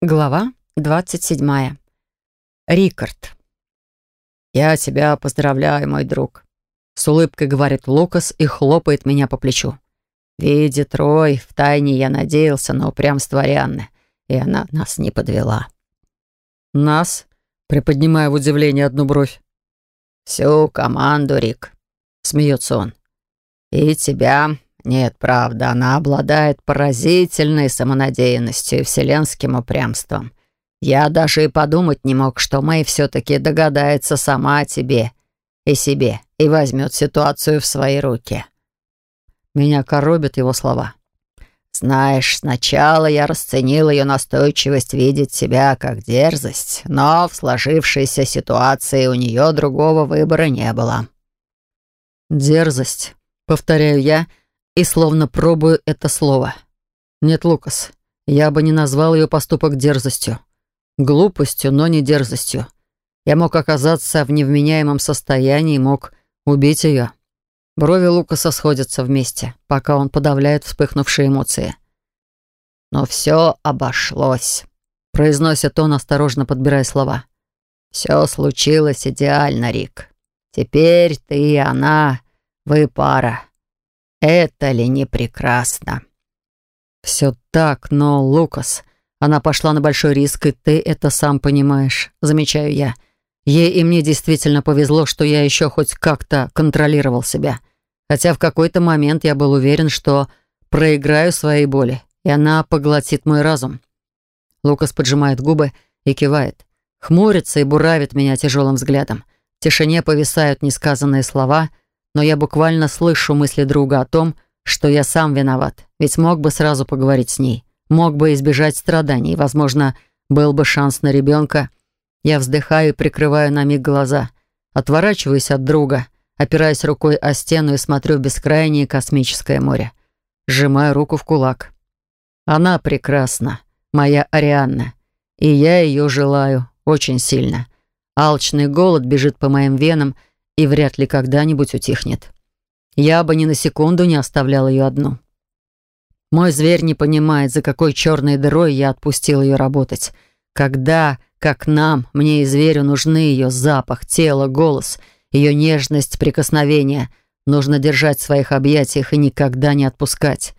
Глава 27. Рикард. «Я тебя поздравляю, мой друг», — с улыбкой говорит Лукас и хлопает меня по плечу. «Видит Рой, втайне я надеялся на упрямство Арианны, и она нас не подвела». «Нас?» — приподнимая в удивлении одну бровь. «Всю команду, Рик», — смеется он. «И тебя, нет, правда, она обладает поразительной самонадеянностью и вселенским упрямством. Я даже и подумать не мог, что Мэй все-таки догадается сама о тебе и себе и возьмет ситуацию в свои руки. Меня коробят его слова. Знаешь, сначала я расценил ее настойчивость видеть себя как дерзость, но в сложившейся ситуации у нее другого выбора не было. «Дерзость», — повторяю я, — и словно пробую это слово. Нет, Лукас, я бы не назвал ее поступок дерзостью. Глупостью, но не дерзостью. Я мог оказаться в невменяемом состоянии, мог убить ее. Брови Лукаса сходятся вместе, пока он подавляет вспыхнувшие эмоции. «Но все обошлось», — произносит он, осторожно подбирая слова. «Все случилось идеально, Рик. Теперь ты и она, вы пара. Это ли не прекрасно? Все так, но, Лукас, она пошла на большой риск, и ты это сам понимаешь, замечаю я. Ей и мне действительно повезло, что я еще хоть как-то контролировал себя. Хотя в какой-то момент я был уверен, что проиграю своей боли, и она поглотит мой разум. Лукас поджимает губы и кивает. Хмурится и буравит меня тяжелым взглядом. В тишине повисают несказанные слова — но я буквально слышу мысли друга о том, что я сам виноват, ведь мог бы сразу поговорить с ней, мог бы избежать страданий, возможно, был бы шанс на ребенка. Я вздыхаю и прикрываю на миг глаза, отворачиваюсь от друга, опираясь рукой о стену и смотрю в бескрайнее космическое море. Сжимаю руку в кулак. Она прекрасна, моя Арианна, и я ее желаю очень сильно. Алчный голод бежит по моим венам — и вряд ли когда-нибудь утихнет. Я бы ни на секунду не оставлял ее одну. Мой зверь не понимает, за какой черной дырой я отпустил ее работать. Когда, как нам, мне и зверю нужны ее запах, тело, голос, ее нежность, прикосновение. Нужно держать в своих объятиях и никогда не отпускать.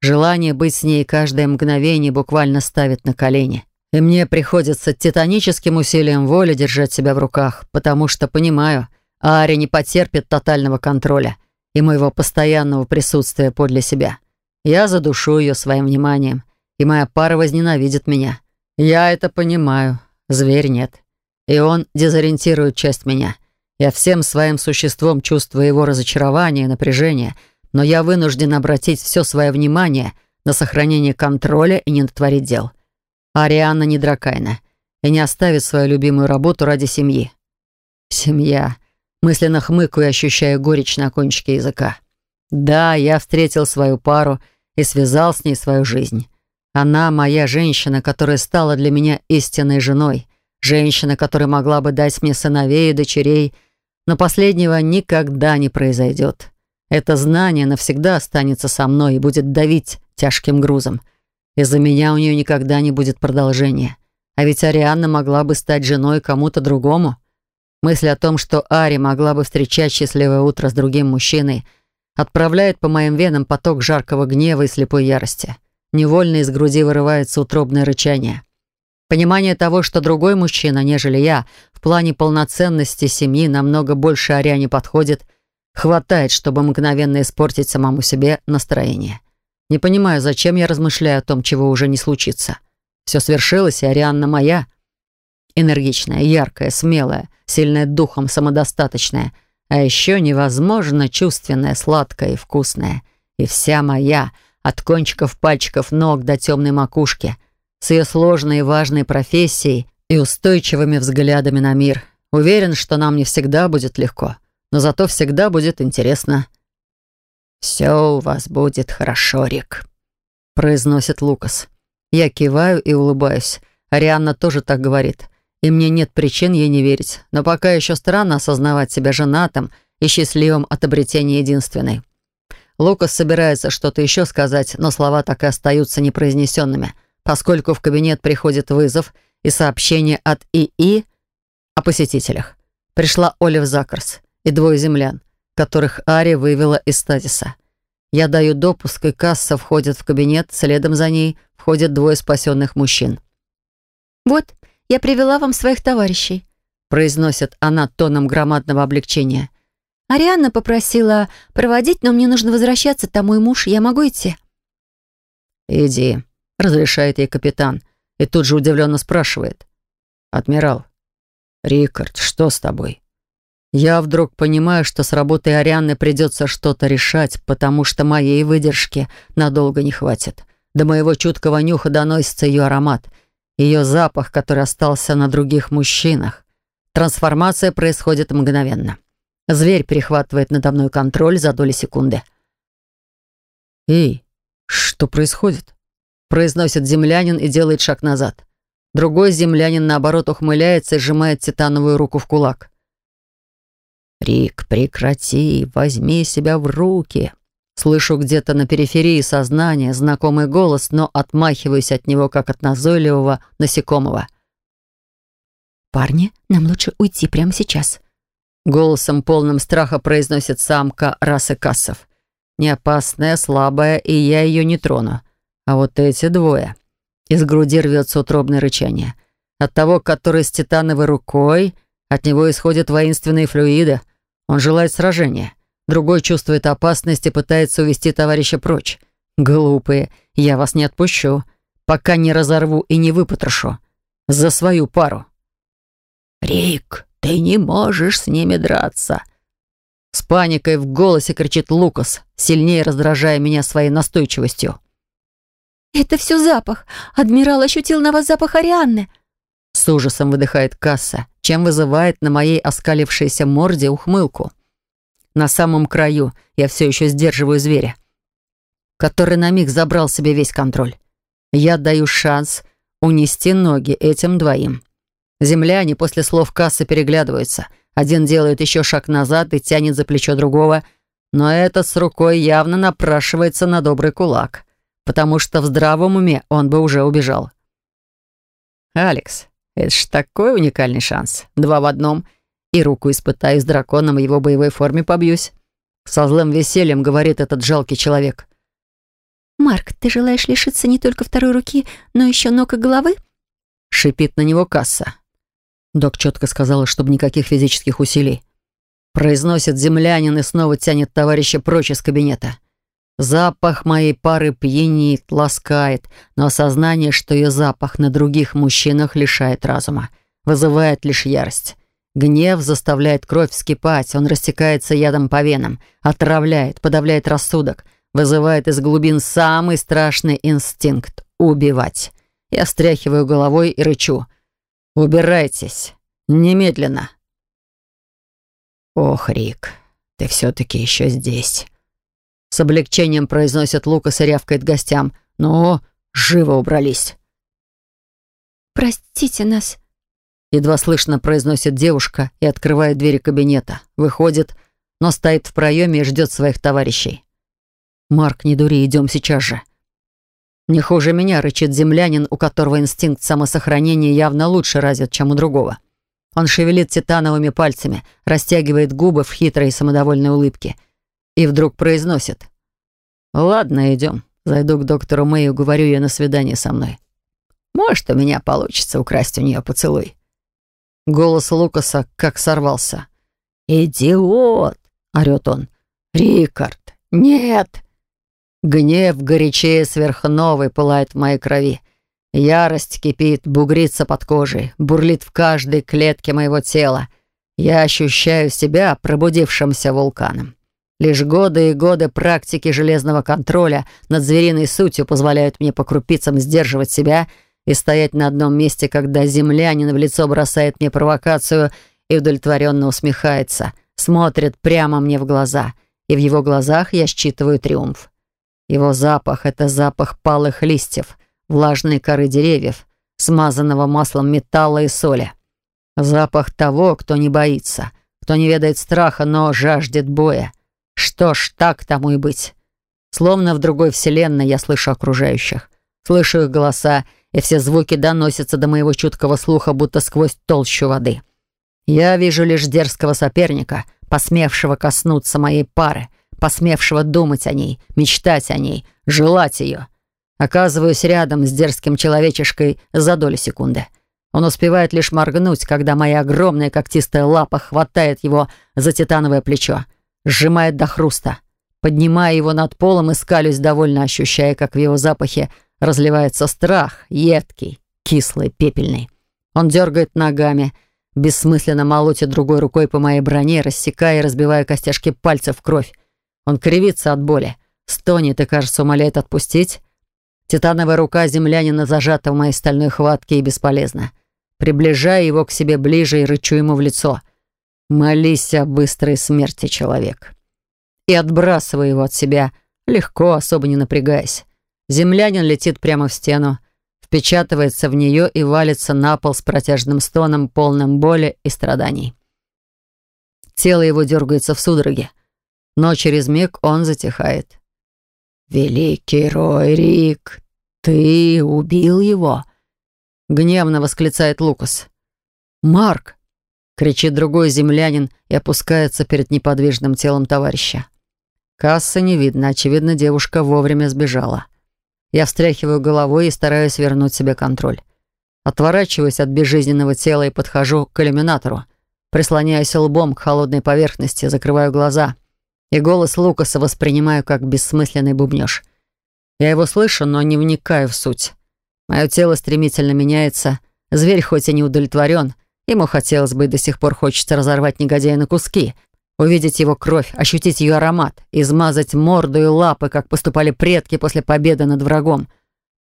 Желание быть с ней каждое мгновение буквально ставит на колени. И мне приходится титаническим усилием воли держать себя в руках, потому что понимаю — Ари не потерпит тотального контроля и моего постоянного присутствия подле себя. Я задушу ее своим вниманием, и моя пара возненавидит меня. Я это понимаю, зверь нет. И он дезориентирует часть меня. Я всем своим существом чувствую его разочарование и напряжение, но я вынужден обратить все свое внимание на сохранение контроля и не натворить дел. Арианна не дракайна и не оставит свою любимую работу ради семьи. Семья. Мысленно хмыкаю и ощущаю горечь на кончике языка. Да, я встретил свою пару и связал с ней свою жизнь. Она моя женщина, которая стала для меня истинной женой. Женщина, которая могла бы дать мне сыновей и дочерей, но последнего никогда не произойдет. Это знание навсегда останется со мной и будет давить тяжким грузом. Из-за меня у нее никогда не будет продолжения. А ведь Арианна могла бы стать женой кому-то другому. Мысль о том, что Ари могла бы встречать счастливое утро с другим мужчиной, отправляет по моим венам поток жаркого гнева и слепой ярости. Невольно из груди вырывается утробное рычание. Понимание того, что другой мужчина, нежели я, в плане полноценности семьи намного больше Ариане подходит, хватает, чтобы мгновенно испортить самому себе настроение. Не понимаю, зачем я размышляю о том, чего уже не случится. Все свершилось, и Арианна моя. Энергичная, яркая, смелая — сильная духом, самодостаточная, а еще невозможно чувственная, сладкая и вкусная. И вся моя, от кончиков пальчиков ног до темной макушки, с ее сложной и важной профессией и устойчивыми взглядами на мир. Уверен, что нам не всегда будет легко, но зато всегда будет интересно. «Все у вас будет хорошо, Рик», — произносит Лукас. Я киваю и улыбаюсь. Арианна тоже так говорит и мне нет причин ей не верить. Но пока еще странно осознавать себя женатым и счастливым от обретения единственной. Лукас собирается что-то еще сказать, но слова так и остаются непроизнесенными, поскольку в кабинет приходит вызов и сообщение от ИИ о посетителях. Пришла Олив Закарс и двое землян, которых Ари вывела из стазиса. Я даю допуск, и касса входит в кабинет, следом за ней входят двое спасенных мужчин. «Вот, я привела вам своих товарищей», произносит она тоном громадного облегчения. «Арианна попросила проводить, но мне нужно возвращаться, там мой муж, я могу идти?» «Иди», — разрешает ей капитан, и тут же удивленно спрашивает. «Адмирал, Рикард, что с тобой?» Я вдруг понимаю, что с работой Арианны придется что-то решать, потому что моей выдержки надолго не хватит. До моего чуткого нюха доносится ее аромат, ее запах, который остался на других мужчинах. Трансформация происходит мгновенно. Зверь перехватывает надо мной контроль за доли секунды. «Эй, что происходит?» произносит землянин и делает шаг назад. Другой землянин, наоборот, ухмыляется и сжимает титановую руку в кулак. «Рик, прекрати, возьми себя в руки!» Слышу где-то на периферии сознания знакомый голос, но отмахиваюсь от него, как от назойливого насекомого. «Парни, нам лучше уйти прямо сейчас», — голосом полным страха произносит самка расы кассов. «Не опасная, слабая, и я ее не трону. А вот эти двое...» Из груди рвется утробное рычание. От того, который с титановой рукой, от него исходят воинственные флюиды. Он желает сражения. Другой чувствует опасность и пытается увести товарища прочь. Глупые, я вас не отпущу, пока не разорву и не выпотрошу. За свою пару. «Рик, ты не можешь с ними драться!» С паникой в голосе кричит Лукас, сильнее раздражая меня своей настойчивостью. «Это все запах. Адмирал ощутил на вас запах Арианны». С ужасом выдыхает касса, чем вызывает на моей оскалившейся морде ухмылку. На самом краю я все еще сдерживаю зверя, который на миг забрал себе весь контроль. Я даю шанс унести ноги этим двоим. Земляне после слов кассы переглядываются. Один делает еще шаг назад и тянет за плечо другого, но этот с рукой явно напрашивается на добрый кулак, потому что в здравом уме он бы уже убежал. «Алекс, это ж такой уникальный шанс. Два в одном. И руку испытаю с драконом, в его боевой форме побьюсь». Со злым весельем говорит этот жалкий человек. «Марк, ты желаешь лишиться не только второй руки, но еще ног и головы?» Шипит на него касса. Док четко сказала, чтобы никаких физических усилий. Произносит землянин и снова тянет товарища прочь из кабинета. Запах моей пары пьянит, ласкает, но осознание, что ее запах на других мужчинах лишает разума, вызывает лишь ярость. Гнев заставляет кровь вскипать, он растекается ядом по венам, отравляет, подавляет рассудок, вызывает из глубин самый страшный инстинкт — убивать. Я встряхиваю головой и рычу — «Убирайтесь! Немедленно!» «Ох, Рик, ты все-таки еще здесь!» С облегчением произносит Лукас и рявкает гостям. «Ну, живо убрались!» «Простите нас!» Едва слышно произносит девушка и открывает двери кабинета. Выходит, но стоит в проеме и ждет своих товарищей. «Марк, не дури, идем сейчас же!» Не хуже меня рычит землянин, у которого инстинкт самосохранения явно лучше развит, чем у другого. Он шевелит титановыми пальцами, растягивает губы в хитрой самодовольной улыбке и вдруг произносит. «Ладно, идем. Зайду к доктору Мэй и уговорю ее на свидание со мной. Может, у меня получится украсть у нее поцелуй». Голос Лукаса как сорвался. «Идиот!» — орёт он. «Рикард, нет!» Гнев горячее сверхновой пылает в моей крови. Ярость кипит, бугрится под кожей, бурлит в каждой клетке моего тела. Я ощущаю себя пробудившимся вулканом. Лишь годы и годы практики железного контроля над звериной сутью позволяют мне по крупицам сдерживать себя стоять на одном месте, когда землянин в лицо бросает мне провокацию и удовлетворенно усмехается, смотрит прямо мне в глаза, и в его глазах я считываю триумф. Его запах — это запах палых листьев, влажной коры деревьев, смазанного маслом металла и соли. Запах того, кто не боится, кто не ведает страха, но жаждет боя. Что ж, так тому и быть. Словно в другой вселенной я слышу окружающих, слышу их голоса и все звуки доносятся до моего чуткого слуха, будто сквозь толщу воды. Я вижу лишь дерзкого соперника, посмевшего коснуться моей пары, посмевшего думать о ней, мечтать о ней, желать ее. Оказываюсь рядом с дерзким человечешкой за долю секунды. Он успевает лишь моргнуть, когда моя огромная когтистая лапа хватает его за титановое плечо, сжимает до хруста, поднимая его над полом и скалюсь, довольно ощущая, как в его запахе разливается страх, едкий, кислый, пепельный. Он дергает ногами, бессмысленно молотит другой рукой по моей броне, рассекая и разбивая костяшки пальцев в кровь. Он кривится от боли, стонет и, кажется, умоляет отпустить. Титановая рука землянина зажата в моей стальной хватке и бесполезна. Приближаю его к себе ближе и рычу ему в лицо. «Молись о быстрой смерти, человек!» И отбрасываю его от себя, легко, особо не напрягаясь. Землянин летит прямо в стену, впечатывается в нее и валится на пол с протяжным стоном, полным боли и страданий. Тело его дергается в судороге, но через миг он затихает. «Великий Рой Рик, ты убил его?» Гневно восклицает Лукас. «Марк!» — кричит другой землянин и опускается перед неподвижным телом товарища. Кассы не видно, очевидно, девушка вовремя сбежала. Я встряхиваю головой и стараюсь вернуть себе контроль. Отворачиваюсь от безжизненного тела и подхожу к иллюминатору. Прислоняюсь лбом к холодной поверхности, закрываю глаза. И голос Лукаса воспринимаю как бессмысленный бубнёж. Я его слышу, но не вникаю в суть. Мое тело стремительно меняется. Зверь хоть и не удовлетворен, ему хотелось бы и до сих пор хочется разорвать негодяя на куски — увидеть его кровь, ощутить ее аромат, измазать морду и лапы, как поступали предки после победы над врагом.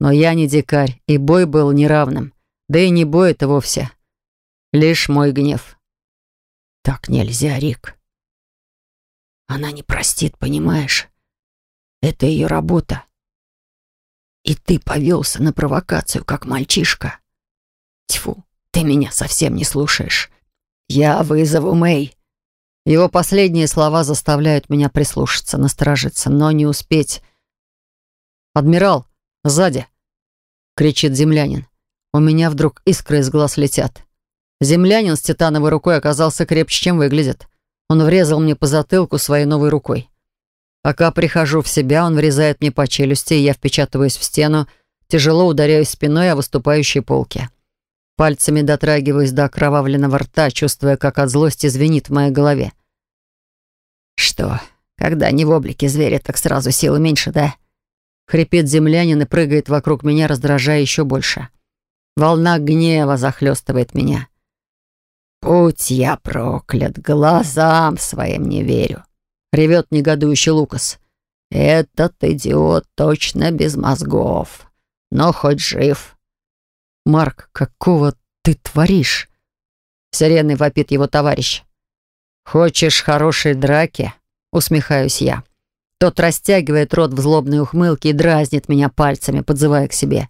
Но я не дикарь, и бой был неравным. Да и не бой это вовсе. Лишь мой гнев. Так нельзя, Рик. Она не простит, понимаешь? Это ее работа. И ты повелся на провокацию, как мальчишка. Тьфу, ты меня совсем не слушаешь. Я вызову Мэй. Его последние слова заставляют меня прислушаться, насторожиться, но не успеть. «Адмирал, сзади!» — кричит землянин. У меня вдруг искры из глаз летят. Землянин с титановой рукой оказался крепче, чем выглядит. Он врезал мне по затылку своей новой рукой. Пока прихожу в себя, он врезает мне по челюсти, и я впечатываюсь в стену, тяжело ударяюсь спиной о выступающие полки. Пальцами дотрагиваюсь до окровавленного рта, чувствуя, как от злости звенит в моей голове. «Что, когда не в облике зверя, так сразу силы меньше, да?» Хрипит землянин и прыгает вокруг меня, раздражая еще больше. Волна гнева захлестывает меня. «Путь я проклят, глазам своим не верю», — ревет негодующий Лукас. «Этот идиот точно без мозгов, но хоть жив». «Марк, какого ты творишь?» Сиреной вопит его товарищ. «Хочешь хорошей драки?» Усмехаюсь я. Тот растягивает рот в злобной ухмылке и дразнит меня пальцами, подзывая к себе.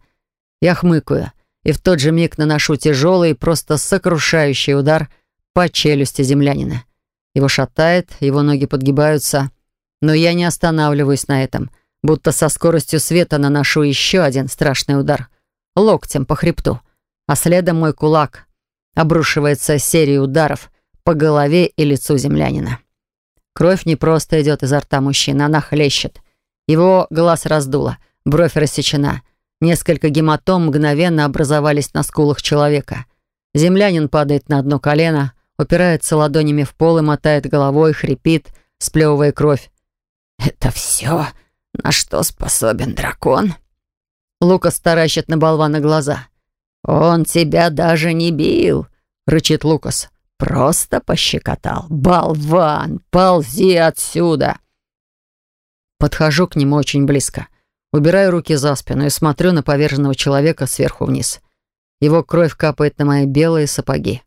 Я хмыкаю и в тот же миг наношу тяжелый, просто сокрушающий удар по челюсти землянина. Его шатает, его ноги подгибаются, но я не останавливаюсь на этом, будто со скоростью света наношу еще один страшный удар — локтем по хребту, а следом мой кулак обрушивается серией ударов по голове и лицу землянина. Кровь не просто идет изо рта мужчины, она хлещет. Его глаз раздуло, бровь рассечена. Несколько гематом мгновенно образовались на скулах человека. Землянин падает на одно колено, упирается ладонями в пол и мотает головой, хрипит, сплевывая кровь. «Это все, на что способен дракон?» Лукас таращит на болвана глаза. «Он тебя даже не бил», — рычит Лукас. «Просто пощекотал. Болван, ползи отсюда!» Подхожу к нему очень близко. Убираю руки за спину и смотрю на поверженного человека сверху вниз. Его кровь капает на мои белые сапоги.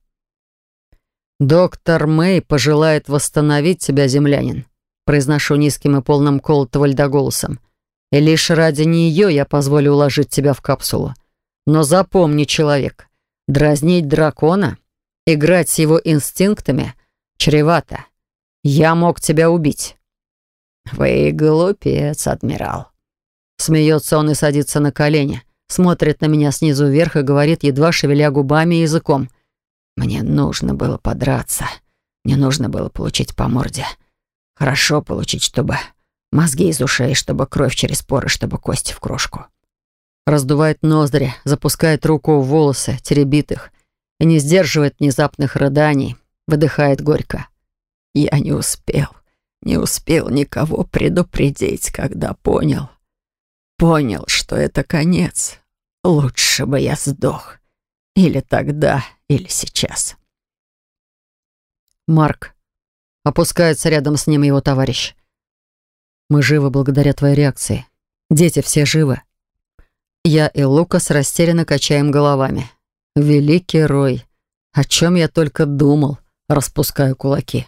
«Доктор Мэй пожелает восстановить тебя, землянин», произношу низким и полным колотого льда голосом. И лишь ради нее я позволю уложить тебя в капсулу. Но запомни, человек, дразнить дракона, играть с его инстинктами чревато. Я мог тебя убить». «Вы глупец, адмирал». Смеется он и садится на колени, смотрит на меня снизу вверх и говорит, едва шевеля губами и языком. «Мне нужно было подраться. Мне нужно было получить по морде. Хорошо получить, чтобы мозги из ушей, чтобы кровь через поры, чтобы кости в крошку». Раздувает ноздри, запускает руку в волосы, теребит их и не сдерживает внезапных рыданий, выдыхает горько. «Я не успел, не успел никого предупредить, когда понял. Понял, что это конец. Лучше бы я сдох. Или тогда, или сейчас». Марк. Опускается рядом с ним его товарищ. «Мы живы благодаря твоей реакции. Дети все живы». Я и Лукас растерянно качаем головами. «Великий Рой! О чем я только думал?» Распускаю кулаки.